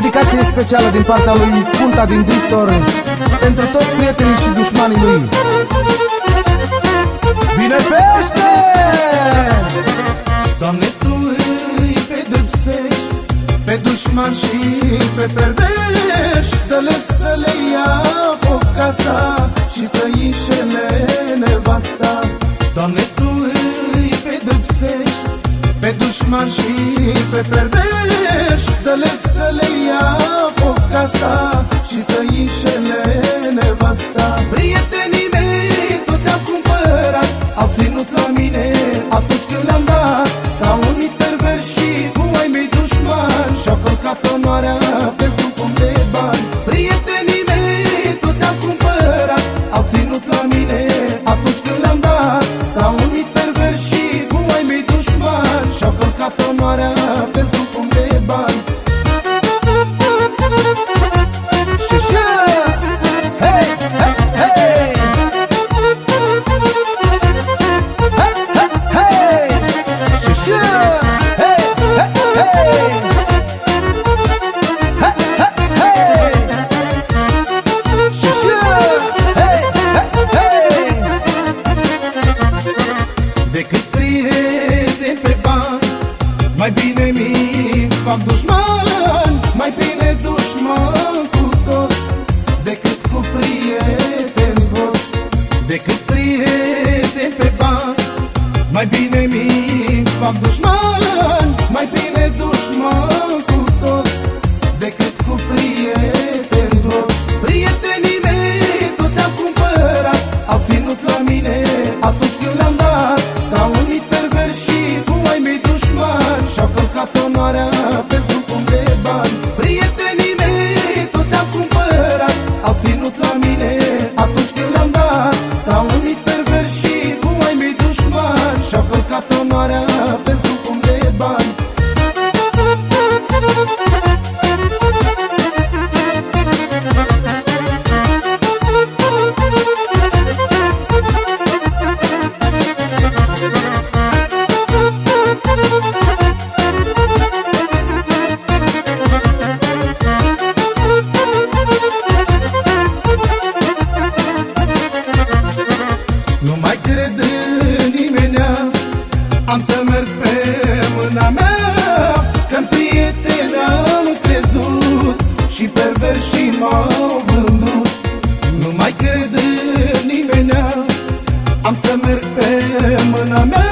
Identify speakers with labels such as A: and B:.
A: Dedicație specială din partea lui Punta din Distor Pentru toți prietenii și dușmanii lui. Bine pește! Doamne, Tu îi pedepsești Pe dușman și pe pervești. Dă-le să le ia foc casa Și să înșele nevasta. Doamne, Tu îi pedepsești Pe dușman și pe pervești Dă-le să le ia foc casa Și să înșele nevasta. Prietenii mei, toți am cumpărat Au ținut la mine atunci când le-am dat. S-au unit pervers și cu ai mei dușmani Și-au călcat onoarea pentru onoarea pentru pom de bani Și așa Hei, hei, hei Hey! Și și Hey! Hey! Hey! Hey! Mai bine mi fac dușman Mai bine dușman cu toți Decât cu prieteni călcat merg pe mâna mea Că-n prieten am crezut Și pervers și m-au vândut. Nu mai cred în nimenea Am să merg pe mâna mea